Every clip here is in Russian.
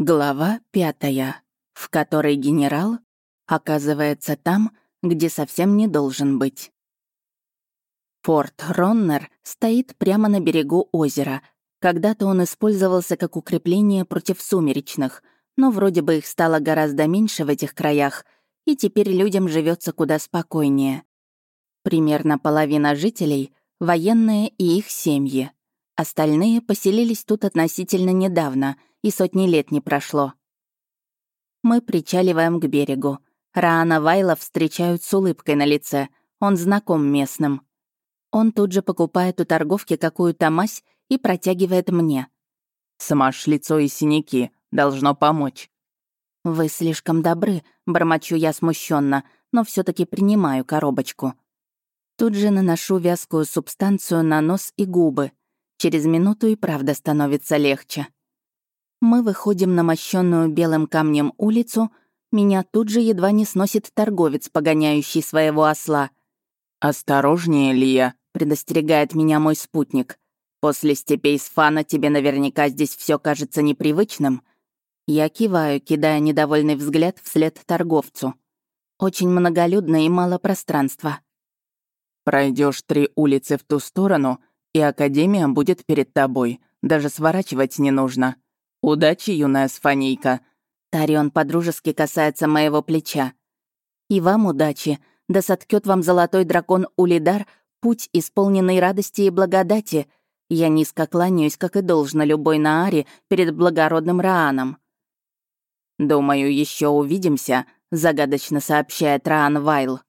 Глава пятая, в которой генерал оказывается там, где совсем не должен быть. Форт Роннер стоит прямо на берегу озера. Когда-то он использовался как укрепление против сумеречных, но вроде бы их стало гораздо меньше в этих краях, и теперь людям живется куда спокойнее. Примерно половина жителей — военные и их семьи. Остальные поселились тут относительно недавно — и сотни лет не прошло. Мы причаливаем к берегу. Раана Вайла встречают с улыбкой на лице. Он знаком местным. Он тут же покупает у торговки какую-то мазь и протягивает мне. «Смажь лицо и синяки. Должно помочь». «Вы слишком добры», — бормочу я смущенно, но все таки принимаю коробочку. Тут же наношу вязкую субстанцию на нос и губы. Через минуту и правда становится легче. Мы выходим на мощенную белым камнем улицу. Меня тут же едва не сносит торговец, погоняющий своего осла. «Осторожнее, Лия», — предостерегает меня мой спутник. «После степей Сфана тебе наверняка здесь все кажется непривычным». Я киваю, кидая недовольный взгляд вслед торговцу. Очень многолюдно и мало пространства. Пройдешь три улицы в ту сторону, и Академия будет перед тобой. Даже сворачивать не нужно. «Удачи, юная сфанейка!» Тарион подружески касается моего плеча. «И вам удачи, да соткет вам золотой дракон Улидар путь, исполненный радости и благодати. Я низко кланяюсь, как и должно любой Нааре, перед благородным Рааном». «Думаю, еще увидимся», — загадочно сообщает Раан Вайл.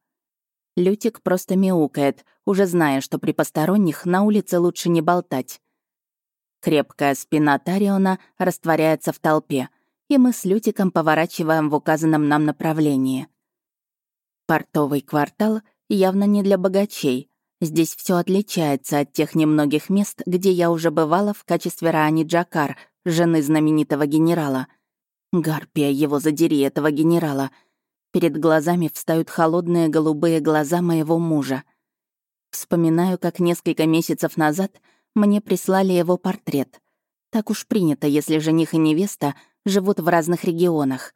Лютик просто мяукает, уже зная, что при посторонних на улице лучше не болтать. Крепкая спина Тариона растворяется в толпе, и мы с Лютиком поворачиваем в указанном нам направлении. Портовый квартал явно не для богачей. Здесь все отличается от тех немногих мест, где я уже бывала в качестве Раани Джакар, жены знаменитого генерала. Гарпия его задери, этого генерала. Перед глазами встают холодные голубые глаза моего мужа. Вспоминаю, как несколько месяцев назад — мне прислали его портрет. Так уж принято, если жених и невеста живут в разных регионах.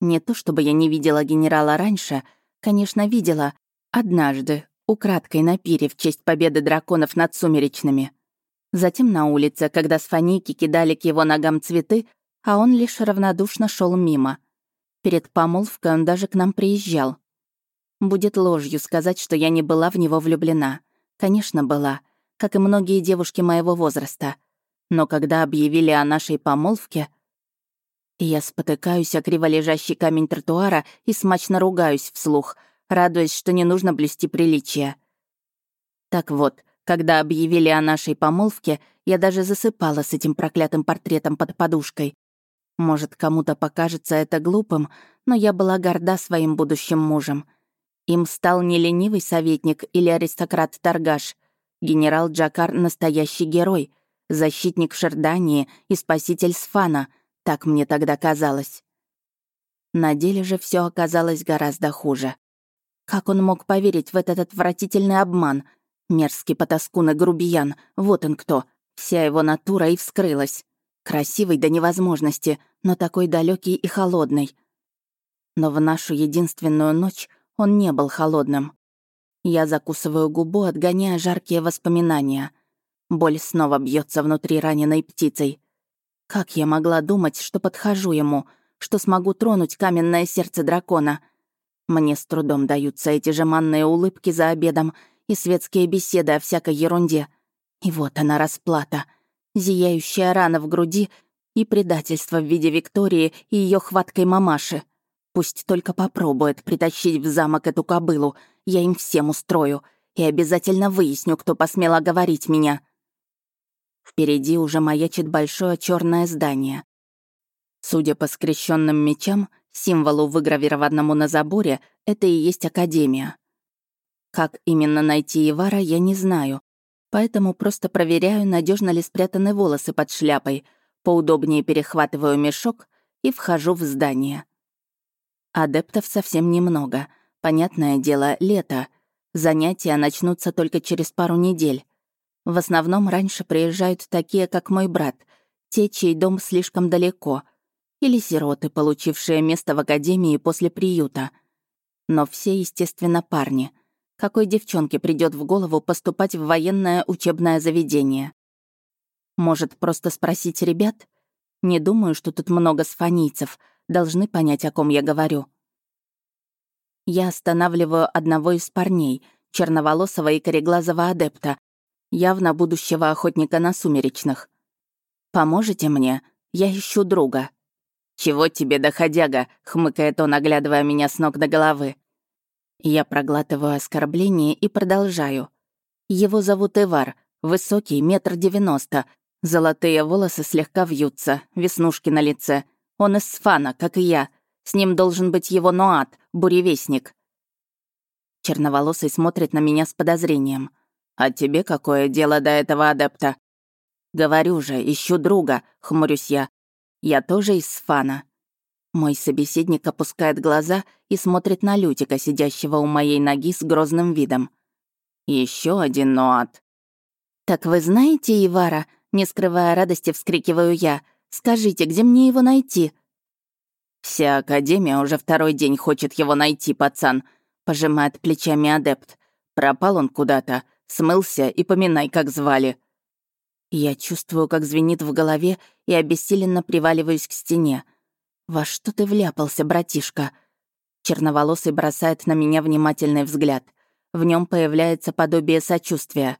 Не то чтобы я не видела генерала раньше, конечно, видела однажды, украдкой на пире в честь победы драконов над сумеречными. Затем на улице, когда с фаники кидали к его ногам цветы, а он лишь равнодушно шел мимо. Перед помолвкой он даже к нам приезжал. Будет ложью сказать, что я не была в него влюблена. Конечно, была как и многие девушки моего возраста. Но когда объявили о нашей помолвке, я спотыкаюсь о криволежащий камень тротуара и смачно ругаюсь вслух, радуясь, что не нужно блюсти приличия. Так вот, когда объявили о нашей помолвке, я даже засыпала с этим проклятым портретом под подушкой. Может, кому-то покажется это глупым, но я была горда своим будущим мужем. Им стал не ленивый советник или аристократ-торгаш — Генерал Джакар — настоящий герой, защитник в Шердании и спаситель Сфана, так мне тогда казалось. На деле же все оказалось гораздо хуже. Как он мог поверить в этот отвратительный обман? Мерзкий потаскун и грубиян, вот он кто. Вся его натура и вскрылась. Красивый до невозможности, но такой далекий и холодный. Но в нашу единственную ночь он не был холодным. Я закусываю губу, отгоняя жаркие воспоминания. Боль снова бьется внутри раненой птицей. Как я могла думать, что подхожу ему, что смогу тронуть каменное сердце дракона? Мне с трудом даются эти жеманные улыбки за обедом и светские беседы о всякой ерунде. И вот она расплата. Зияющая рана в груди и предательство в виде Виктории и ее хваткой мамаши. Пусть только попробует притащить в замок эту кобылу — я им всем устрою и обязательно выясню, кто посмел оговорить меня. Впереди уже маячит большое черное здание. Судя по скрещенным мечам, символу, выгравированному на заборе, это и есть Академия. Как именно найти Ивара, я не знаю, поэтому просто проверяю, надежно ли спрятаны волосы под шляпой, поудобнее перехватываю мешок и вхожу в здание. Адептов совсем немного — Понятное дело, лето. Занятия начнутся только через пару недель. В основном раньше приезжают такие, как мой брат, те, чей дом слишком далеко. или сироты, получившие место в академии после приюта. Но все, естественно, парни. Какой девчонке придет в голову поступать в военное учебное заведение? Может, просто спросить ребят? Не думаю, что тут много сфанийцев. Должны понять, о ком я говорю. Я останавливаю одного из парней, черноволосого и кореглазого адепта, явно будущего охотника на сумеречных. «Поможете мне? Я ищу друга». «Чего тебе, доходяга?» — хмыкает он, оглядывая меня с ног до головы. Я проглатываю оскорбление и продолжаю. Его зовут Ивар, высокий, метр девяносто, золотые волосы слегка вьются, веснушки на лице. Он из Сфана, как и я. С ним должен быть его Ноат, буревестник. Черноволосый смотрит на меня с подозрением. «А тебе какое дело до этого адепта?» «Говорю же, ищу друга», — хмурюсь я. «Я тоже из Сфана». Мой собеседник опускает глаза и смотрит на Лютика, сидящего у моей ноги с грозным видом. Еще один Ноат. «Так вы знаете Ивара?» Не скрывая радости, вскрикиваю я. «Скажите, где мне его найти?» «Вся Академия уже второй день хочет его найти, пацан», — пожимает плечами адепт. «Пропал он куда-то, смылся и поминай, как звали». Я чувствую, как звенит в голове и обессиленно приваливаюсь к стене. «Во что ты вляпался, братишка?» Черноволосый бросает на меня внимательный взгляд. В нем появляется подобие сочувствия.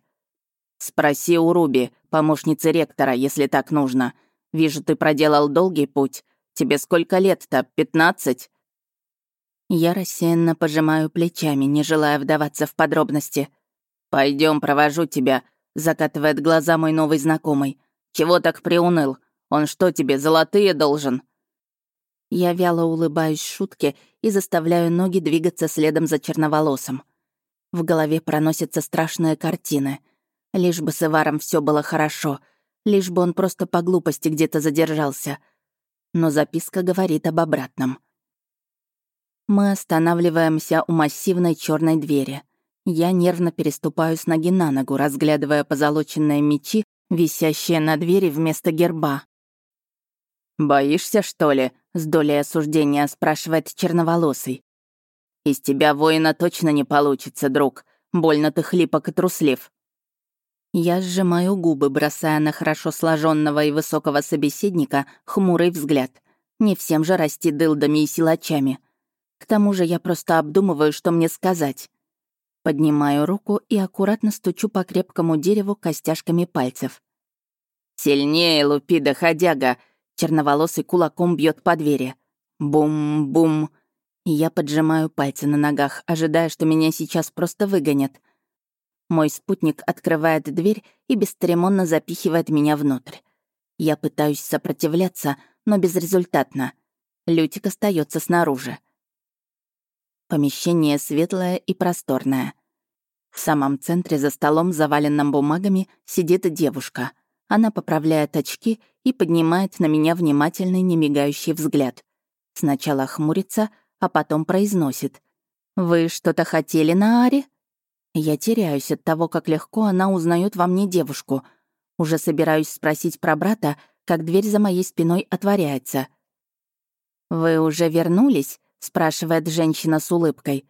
«Спроси у Руби, помощницы ректора, если так нужно. Вижу, ты проделал долгий путь. Тебе сколько лет-то, пятнадцать?» Я рассеянно пожимаю плечами, не желая вдаваться в подробности. Пойдем, провожу тебя», — закатывает глаза мой новый знакомый. «Чего так приуныл? Он что тебе, золотые должен?» Я вяло улыбаюсь шутке и заставляю ноги двигаться следом за черноволосым. В голове проносятся страшные картины. Лишь бы с Иваром все было хорошо, лишь бы он просто по глупости где-то задержался. Но записка говорит об обратном. Мы останавливаемся у массивной черной двери. Я нервно переступаю с ноги на ногу, разглядывая позолоченные мечи, висящие на двери вместо герба. «Боишься, что ли?» — с долей осуждения спрашивает черноволосый. «Из тебя воина точно не получится, друг. Больно ты хлипок и труслив». Я сжимаю губы, бросая на хорошо сложенного и высокого собеседника хмурый взгляд. Не всем же расти дылдами и силачами. К тому же я просто обдумываю, что мне сказать. Поднимаю руку и аккуратно стучу по крепкому дереву костяшками пальцев. «Сильнее, лупи, доходяга!» Черноволосый кулаком бьет по двери. Бум-бум. Я поджимаю пальцы на ногах, ожидая, что меня сейчас просто выгонят. Мой спутник открывает дверь и бесцеремонно запихивает меня внутрь. Я пытаюсь сопротивляться, но безрезультатно. Лютик остается снаружи. Помещение светлое и просторное. В самом центре за столом, заваленным бумагами, сидит девушка — она поправляет очки и поднимает на меня внимательный, немигающий взгляд. Сначала хмурится, а потом произносит. «Вы что-то хотели на Аре?» Я теряюсь от того, как легко она узнает во мне девушку. Уже собираюсь спросить про брата, как дверь за моей спиной отворяется. «Вы уже вернулись?» — спрашивает женщина с улыбкой.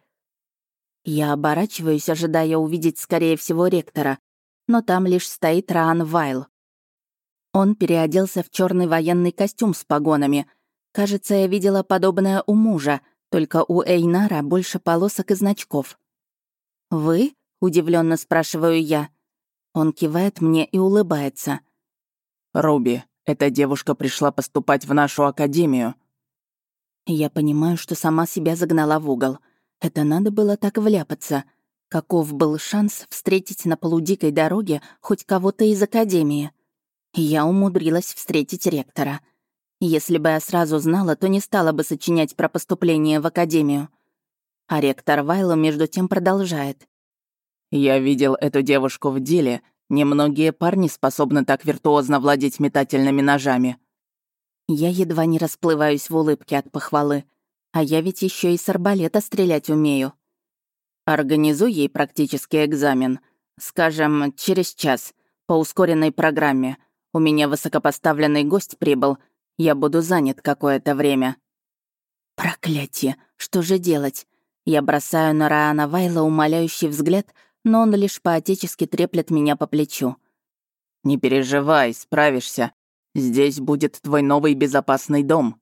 Я оборачиваюсь, ожидая увидеть, скорее всего, ректора, но там лишь стоит Раан Вайл. Он переоделся в черный военный костюм с погонами. Кажется, я видела подобное у мужа, только у Эйнара больше полосок и значков. «Вы?» — удивленно спрашиваю я. Он кивает мне и улыбается. «Руби, эта девушка пришла поступать в нашу академию». Я понимаю, что сама себя загнала в угол. Это надо было так вляпаться. Каков был шанс встретить на полудикой дороге хоть кого-то из академии? Я умудрилась встретить ректора. Если бы я сразу знала, то не стала бы сочинять про поступление в академию. А ректор Вайло между тем продолжает. «Я видел эту девушку в деле. Немногие парни способны так виртуозно владеть метательными ножами». Я едва не расплываюсь в улыбке от похвалы. А я ведь еще и с арбалета стрелять умею. Организуй ей практический экзамен. Скажем, через час, по ускоренной программе. У меня высокопоставленный гость прибыл. Я буду занят какое-то время». Проклятие! Что же делать? Я бросаю на Раана Вайла умоляющий взгляд, но он лишь поотечески треплет меня по плечу. «Не переживай, справишься. Здесь будет твой новый безопасный дом».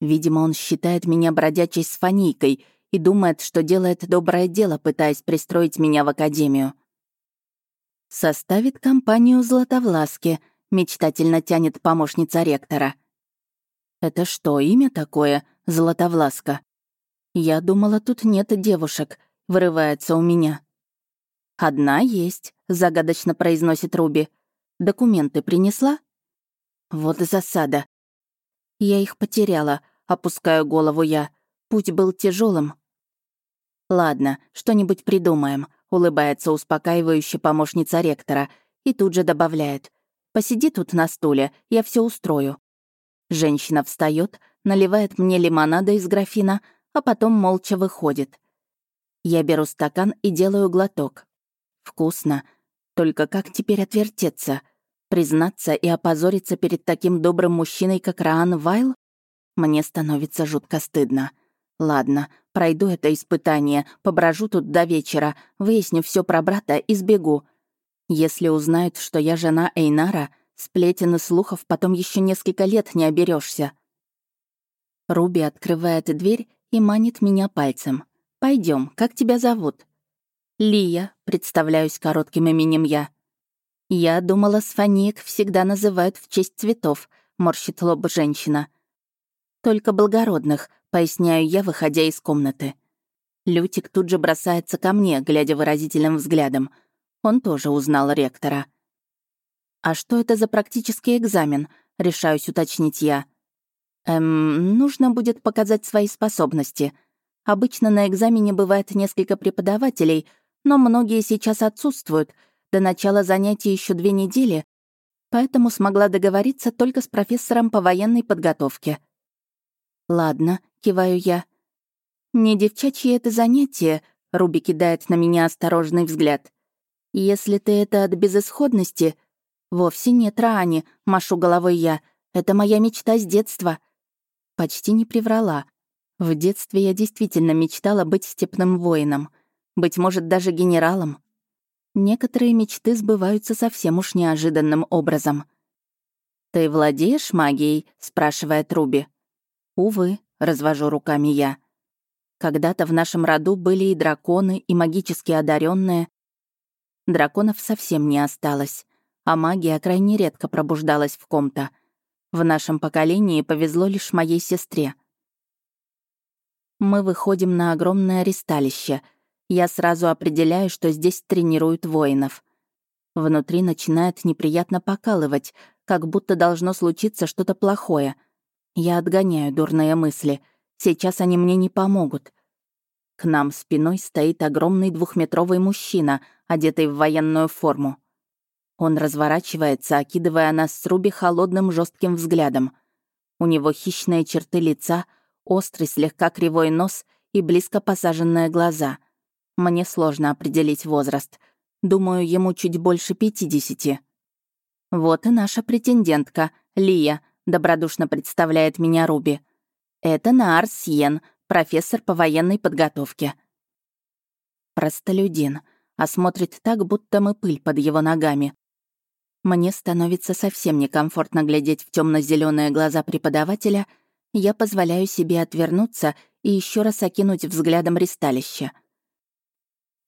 Видимо, он считает меня бродячей с фанийкой и думает, что делает доброе дело, пытаясь пристроить меня в академию. «Составит компанию Златовласки», — мечтательно тянет помощница ректора. «Это что, имя такое, Златовласка?» «Я думала, тут нет девушек», — вырывается у меня. «Одна есть», — загадочно произносит Руби. «Документы принесла?» Вот засада. Я их потеряла, опускаю голову я. Путь был тяжелым. «Ладно, что-нибудь придумаем», — улыбается успокаивающе помощница ректора и тут же добавляет. «Посиди тут на стуле, я все устрою». Женщина встает, наливает мне лимонада из графина, а потом молча выходит. Я беру стакан и делаю глоток. Вкусно. Только как теперь отвертеться? Признаться и опозориться перед таким добрым мужчиной, как Раан Вайл? Мне становится жутко стыдно. Ладно, пройду это испытание, поброжу тут до вечера, выясню все про брата и сбегу. Если узнают, что я жена Эйнара, сплетен и слухов потом еще несколько лет не оберешься. Руби открывает дверь и манит меня пальцем. Пойдем, как тебя зовут?» «Лия», — представляюсь коротким именем я. «Я думала, сфаниек всегда называют в честь цветов», — морщит лоб женщина. «Только благородных», — поясняю я, выходя из комнаты. Лютик тут же бросается ко мне, глядя выразительным взглядом. Он тоже узнал ректора. «А что это за практический экзамен?» — решаюсь уточнить я. «Эм, нужно будет показать свои способности. Обычно на экзамене бывает несколько преподавателей, но многие сейчас отсутствуют. До начала занятий еще две недели, поэтому смогла договориться только с профессором по военной подготовке». «Ладно», — киваю я. «Не девчачье это занятие», — Руби кидает на меня осторожный взгляд. «Если ты это от безысходности, «Вовсе нет, Раани», — машу головой я. «Это моя мечта с детства». Почти не приврала. В детстве я действительно мечтала быть степным воином. Быть может, даже генералом. Некоторые мечты сбываются совсем уж неожиданным образом. «Ты владеешь магией?» — спрашивает Руби. «Увы», — развожу руками я. Когда-то в нашем роду были и драконы, и магически одаренные. Драконов совсем не осталось а магия крайне редко пробуждалась в ком-то. В нашем поколении повезло лишь моей сестре. Мы выходим на огромное ристалище. Я сразу определяю, что здесь тренируют воинов. Внутри начинает неприятно покалывать, как будто должно случиться что-то плохое. Я отгоняю дурные мысли. Сейчас они мне не помогут. К нам спиной стоит огромный двухметровый мужчина, одетый в военную форму. Он разворачивается, окидывая нас с Руби холодным жестким взглядом. У него хищные черты лица, острый слегка кривой нос и близко посаженные глаза. Мне сложно определить возраст. Думаю, ему чуть больше пятидесяти. «Вот и наша претендентка, Лия», — добродушно представляет меня Руби. «Это Наар Сьен, профессор по военной подготовке». Простолюдин, а смотрит так, будто мы пыль под его ногами. Мне становится совсем некомфортно глядеть в темно зеленые глаза преподавателя, я позволяю себе отвернуться и еще раз окинуть взглядом ристалище.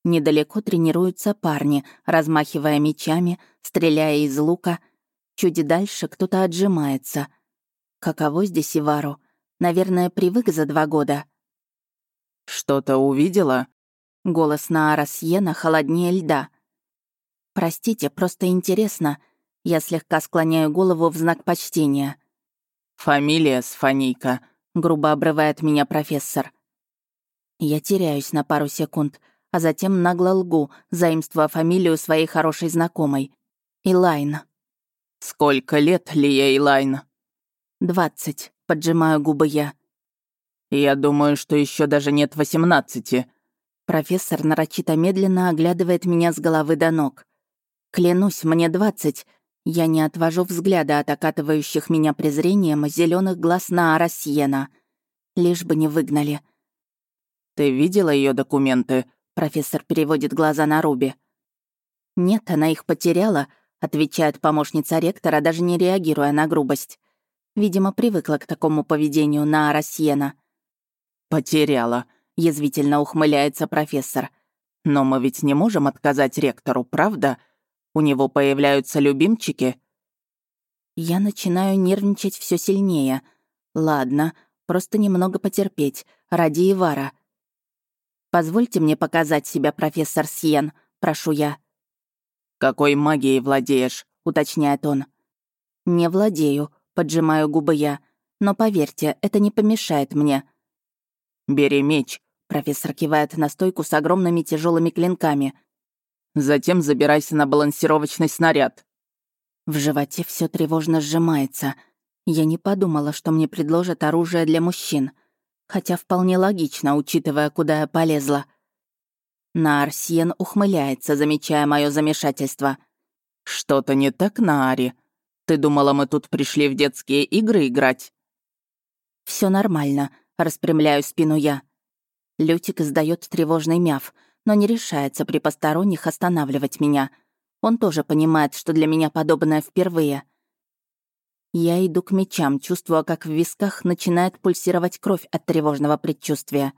Недалеко тренируются парни, размахивая мечами, стреляя из лука. Чуть дальше кто-то отжимается. Каково здесь Ивару? Наверное, привык за два года. «Что-то увидела?» Голос Наара Сьена холоднее льда. «Простите, просто интересно». Я слегка склоняю голову в знак почтения. «Фамилия Сфанийка», — грубо обрывает меня профессор. Я теряюсь на пару секунд, а затем нагло лгу, заимствуя фамилию своей хорошей знакомой. Илайн. «Сколько лет, Лия Илайн?» «Двадцать», — поджимаю губы я. «Я думаю, что еще даже нет восемнадцати». Профессор нарочито медленно оглядывает меня с головы до ног. Клянусь, мне двадцать. Я не отвожу взгляда от окатывающих меня презрением зеленых глаз на Арасьена. Лишь бы не выгнали. «Ты видела ее документы?» Профессор переводит глаза на Руби. «Нет, она их потеряла», — отвечает помощница ректора, даже не реагируя на грубость. Видимо, привыкла к такому поведению на Арасьена. «Потеряла», — язвительно ухмыляется профессор. «Но мы ведь не можем отказать ректору, правда? У него появляются любимчики?» Я начинаю нервничать все сильнее. Ладно, просто немного потерпеть, ради Ивара. «Позвольте мне показать себя, профессор Сьен», — прошу я. «Какой магией владеешь?» — уточняет он. «Не владею», — поджимаю губы я. «Но поверьте, это не помешает мне». «Бери меч», — профессор кивает на стойку с огромными тяжелыми клинками. Затем забирайся на балансировочный снаряд». В животе все тревожно сжимается. Я не подумала, что мне предложат оружие для мужчин. Хотя вполне логично, учитывая, куда я полезла. Наарсиен ухмыляется, замечая мое замешательство. «Что-то не так, Наари? Ты думала, мы тут пришли в детские игры играть?» Все нормально», — распрямляю спину я. Лютик издает тревожный мяв, но не решается при посторонних останавливать меня. Он тоже понимает, что для меня подобное впервые. Я иду к мечам, чувствуя, как в висках начинает пульсировать кровь от тревожного предчувствия.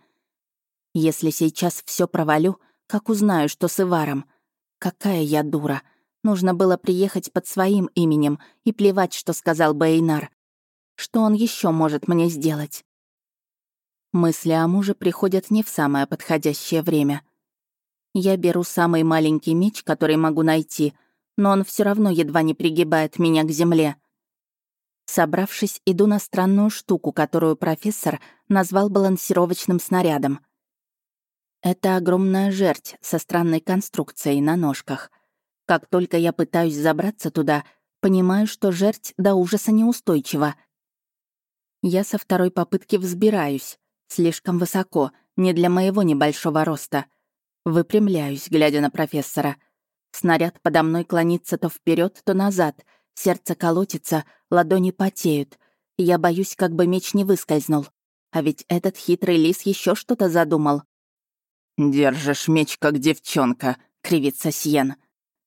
Если сейчас все провалю, как узнаю, что с Иваром? Какая я дура. Нужно было приехать под своим именем и плевать, что сказал Бейнар. Что он еще может мне сделать? Мысли о муже приходят не в самое подходящее время. Я беру самый маленький меч, который могу найти, но он все равно едва не пригибает меня к земле. Собравшись, иду на странную штуку, которую профессор назвал балансировочным снарядом. Это огромная жерть со странной конструкцией на ножках. Как только я пытаюсь забраться туда, понимаю, что жерть до ужаса неустойчива. Я со второй попытки взбираюсь. Слишком высоко, не для моего небольшого роста — Выпрямляюсь, глядя на профессора. Снаряд подо мной клонится то вперед, то назад. Сердце колотится, ладони потеют. Я боюсь, как бы меч не выскользнул. А ведь этот хитрый лис еще что-то задумал. «Держишь меч, как девчонка», — кривится Сьен.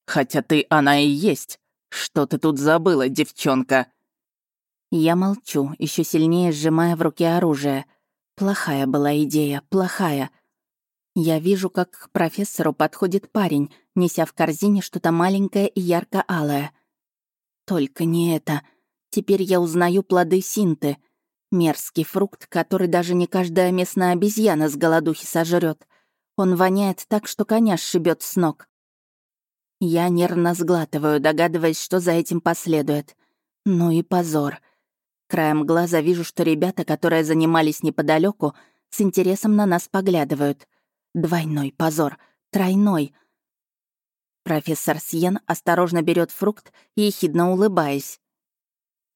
«Хотя ты она и есть. Что ты тут забыла, девчонка?» Я молчу, еще сильнее сжимая в руке оружие. Плохая была идея, плохая. Я вижу, как к профессору подходит парень, неся в корзине что-то маленькое и ярко-алое. Только не это. Теперь я узнаю плоды синты. Мерзкий фрукт, который даже не каждая местная обезьяна с голодухи сожрет. Он воняет так, что коня сшибет с ног. Я нервно сглатываю, догадываясь, что за этим последует. Ну и позор. Краем глаза вижу, что ребята, которые занимались неподалеку, с интересом на нас поглядывают — Двойной позор. Тройной. Профессор Сьен осторожно берет фрукт, ехидно улыбаясь.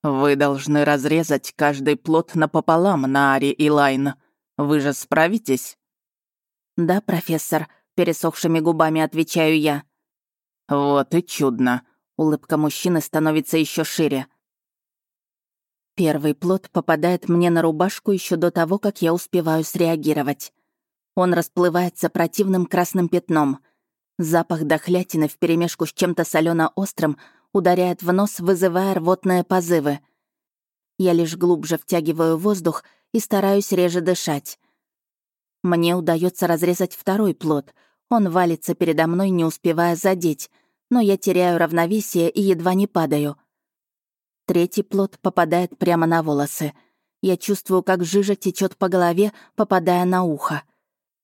«Вы должны разрезать каждый плод напополам, Наари и Лайн. Вы же справитесь?» «Да, профессор», — пересохшими губами отвечаю я. «Вот и чудно». Улыбка мужчины становится еще шире. Первый плод попадает мне на рубашку еще до того, как я успеваю среагировать. Он расплывается противным красным пятном. Запах дохлятины вперемешку с чем-то солено острым ударяет в нос, вызывая рвотные позывы. Я лишь глубже втягиваю воздух и стараюсь реже дышать. Мне удается разрезать второй плод. Он валится передо мной, не успевая задеть, но я теряю равновесие и едва не падаю. Третий плод попадает прямо на волосы. Я чувствую, как жижа течет по голове, попадая на ухо.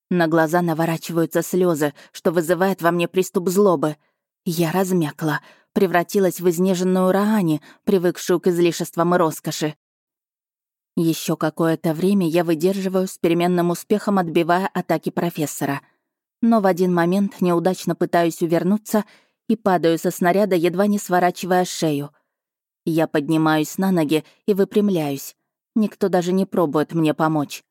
На глаза наворачиваются слезы, что вызывает во мне приступ злобы. Я размякла, превратилась в изнеженную Раани, привыкшую к излишествам и роскоши. Еще какое-то время я выдерживаю с переменным успехом, отбивая атаки профессора. Но в один момент неудачно пытаюсь увернуться и падаю со снаряда, едва не сворачивая шею. Я поднимаюсь на ноги и выпрямляюсь. Никто даже не пробует мне помочь.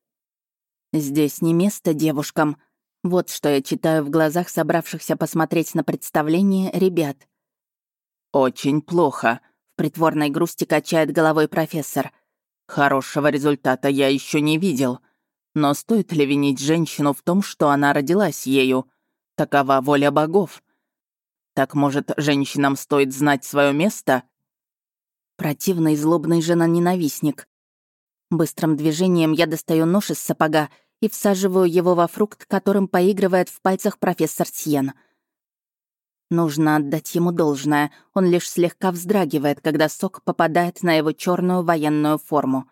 Здесь не место девушкам. Вот что я читаю в глазах собравшихся посмотреть на представление ребят. Очень плохо. В притворной грусти качает головой профессор. Хорошего результата я еще не видел. Но стоит ли винить женщину в том, что она родилась ею? Такова воля богов. Так, может, женщинам стоит знать свое место? Противный злобный жена-ненавистник. Быстрым движением я достаю нож из сапога и всаживаю его во фрукт, которым поигрывает в пальцах профессор Сьен. Нужно отдать ему должное, он лишь слегка вздрагивает, когда сок попадает на его черную военную форму.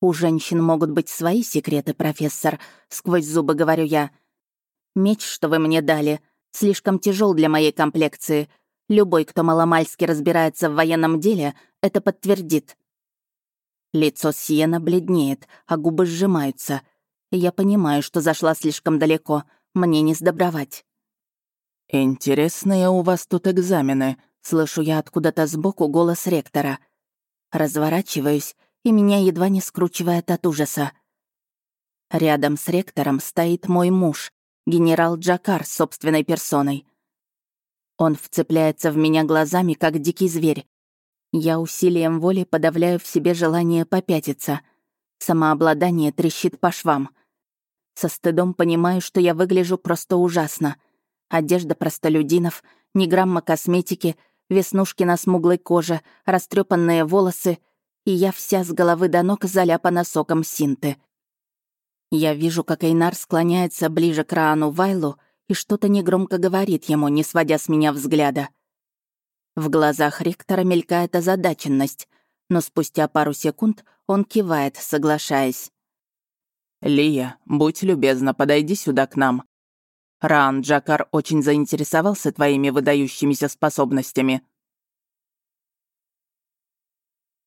«У женщин могут быть свои секреты, профессор», — сквозь зубы говорю я. «Меч, что вы мне дали, слишком тяжел для моей комплекции. Любой, кто маломальски разбирается в военном деле, это подтвердит». Лицо Сиена бледнеет, а губы сжимаются. Я понимаю, что зашла слишком далеко. Мне не сдобровать. «Интересные у вас тут экзамены», — слышу я откуда-то сбоку голос ректора. Разворачиваюсь, и меня едва не скручивает от ужаса. Рядом с ректором стоит мой муж, генерал Джакар собственной персоной. Он вцепляется в меня глазами, как дикий зверь. Я усилием воли подавляю в себе желание попятиться. Самообладание трещит по швам. Со стыдом понимаю, что я выгляжу просто ужасно — Одежда простолюдинов, ни грамма косметики, веснушки на смуглой коже, растрепанные волосы, и я вся с головы до ног заляпана соком синты. Я вижу, как Эйнар склоняется ближе к Раану Вайлу и что-то негромко говорит ему, не сводя с меня взгляда. В глазах ректора мелькает озадаченность, но спустя пару секунд он кивает, соглашаясь. «Лия, будь любезна, подойди сюда к нам», Раан Джакар очень заинтересовался твоими выдающимися способностями».